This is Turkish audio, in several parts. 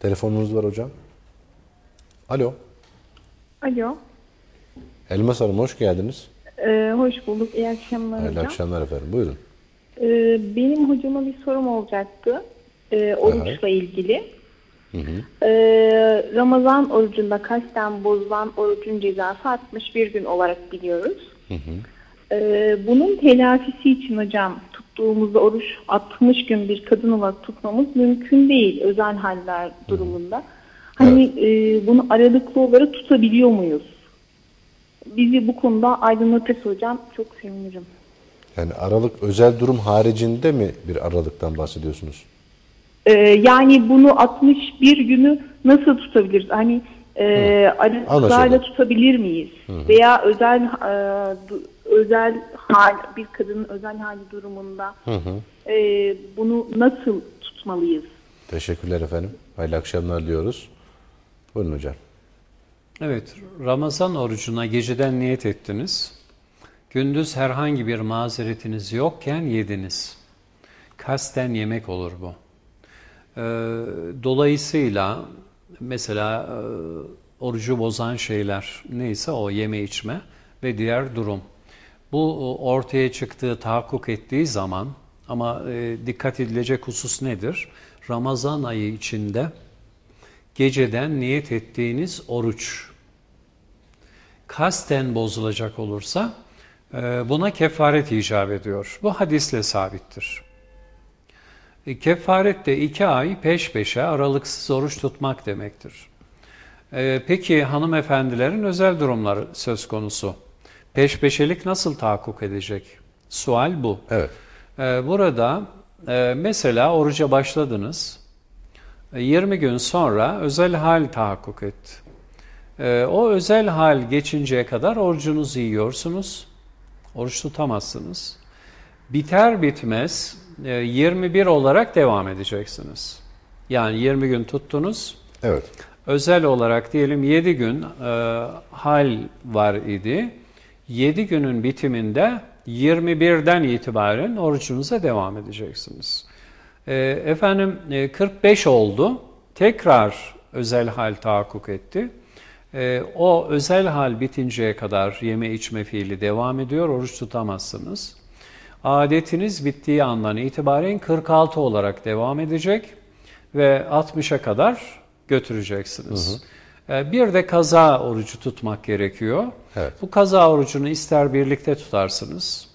Telefonunuz var hocam. Alo. Alo. Elmas Hanım hoş geldiniz. Ee, hoş bulduk. İyi akşamlar Hayırlı hocam. akşamlar efendim. Buyurun. Ee, benim hocama bir sorum olacaktı. Ee, oruçla ilgili. Ee, Ramazan orucunda kasten bozulan orucun cezası 61 gün olarak biliyoruz. Ee, bunun telafisi için hocam tuttuğumuzda oruç 60 gün bir kadın olarak tutmamız mümkün değil özel haller durumunda. Hani e, bunu aralıklı olarak tutabiliyor muyuz? Bizi bu konuda aydınlatırsa hocam çok sevinirim. Yani aralık özel durum haricinde mi bir aralıktan bahsediyorsunuz? Ee, yani bunu 61 günü nasıl tutabiliriz? Hani e, aralıklarla tutabilir miyiz? Veya özel e, özel hal bir kadının özel hali durumunda e, bunu nasıl tutmalıyız? Teşekkürler efendim. Hayırlı akşamlar diyoruz. Buyurun hocam. Evet, Ramazan orucuna geceden niyet ettiniz. Gündüz herhangi bir mazeretiniz yokken yediniz. Kasten yemek olur bu. Ee, dolayısıyla mesela e, orucu bozan şeyler neyse o yeme içme ve diğer durum. Bu e, ortaya çıktığı, tahakkuk ettiği zaman ama e, dikkat edilecek husus nedir? Ramazan ayı içinde geceden niyet ettiğiniz oruç kasten bozulacak olursa e, buna kefaret icap ediyor. Bu hadisle sabittir. Kefaret de iki ay peş peşe aralıksız oruç tutmak demektir. Peki hanımefendilerin özel durumları söz konusu. Peş peşelik nasıl tahakkuk edecek? Sual bu. Evet. Ee, Burada e, mesela oruca başladınız. E, 20 gün sonra özel hal tahakkuk etti. E, O özel hal geçinceye kadar orucunuzu yiyorsunuz. Oruç tutamazsınız. Biter bitmez e, 21 olarak devam edeceksiniz. Yani 20 gün tuttunuz. Evet. Özel olarak diyelim 7 gün e, hal var idi. 7 günün bitiminde 21'den itibaren orucunuza devam edeceksiniz. E, efendim e, 45 oldu. Tekrar özel hal tahakkuk etti. E, o özel hal bitinceye kadar yeme içme fiili devam ediyor. Oruç tutamazsınız. Adetiniz bittiği andan itibaren 46 olarak devam edecek ve 60'a kadar götüreceksiniz. Ee, Bir de kaza orucu tutmak gerekiyor. Evet. Bu kaza orucunu ister birlikte tutarsınız,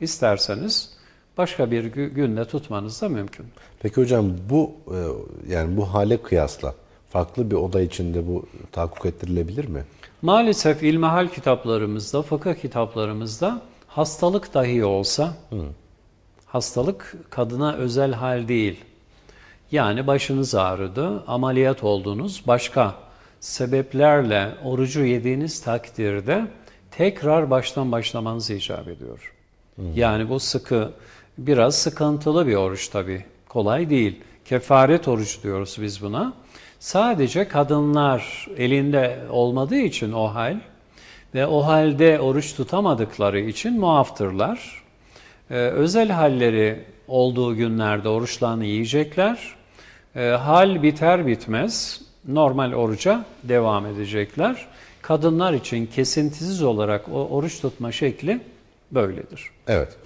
isterseniz başka bir gü- günde tutmanız da mümkün. Peki hocam bu e, yani bu hale kıyasla farklı bir oda içinde bu tahakkuk ettirilebilir mi? Maalesef ilmihal kitaplarımızda, fıkıh kitaplarımızda hastalık dahi olsa, hastalık kadına özel hal değil. Yani başınız ağrıdı, ameliyat oldunuz, başka sebeplerle orucu yediğiniz takdirde tekrar baştan başlamanız icap ediyor. Yani bu sıkı, biraz sıkıntılı bir oruç tabii. Kolay değil. Kefaret oruç diyoruz biz buna. Sadece kadınlar elinde olmadığı için o hal ve o halde oruç tutamadıkları için muaftırlar. Ee, özel halleri olduğu günlerde oruçlarını yiyecekler. Ee, hal biter bitmez normal oruca devam edecekler. Kadınlar için kesintisiz olarak o oruç tutma şekli böyledir. Evet.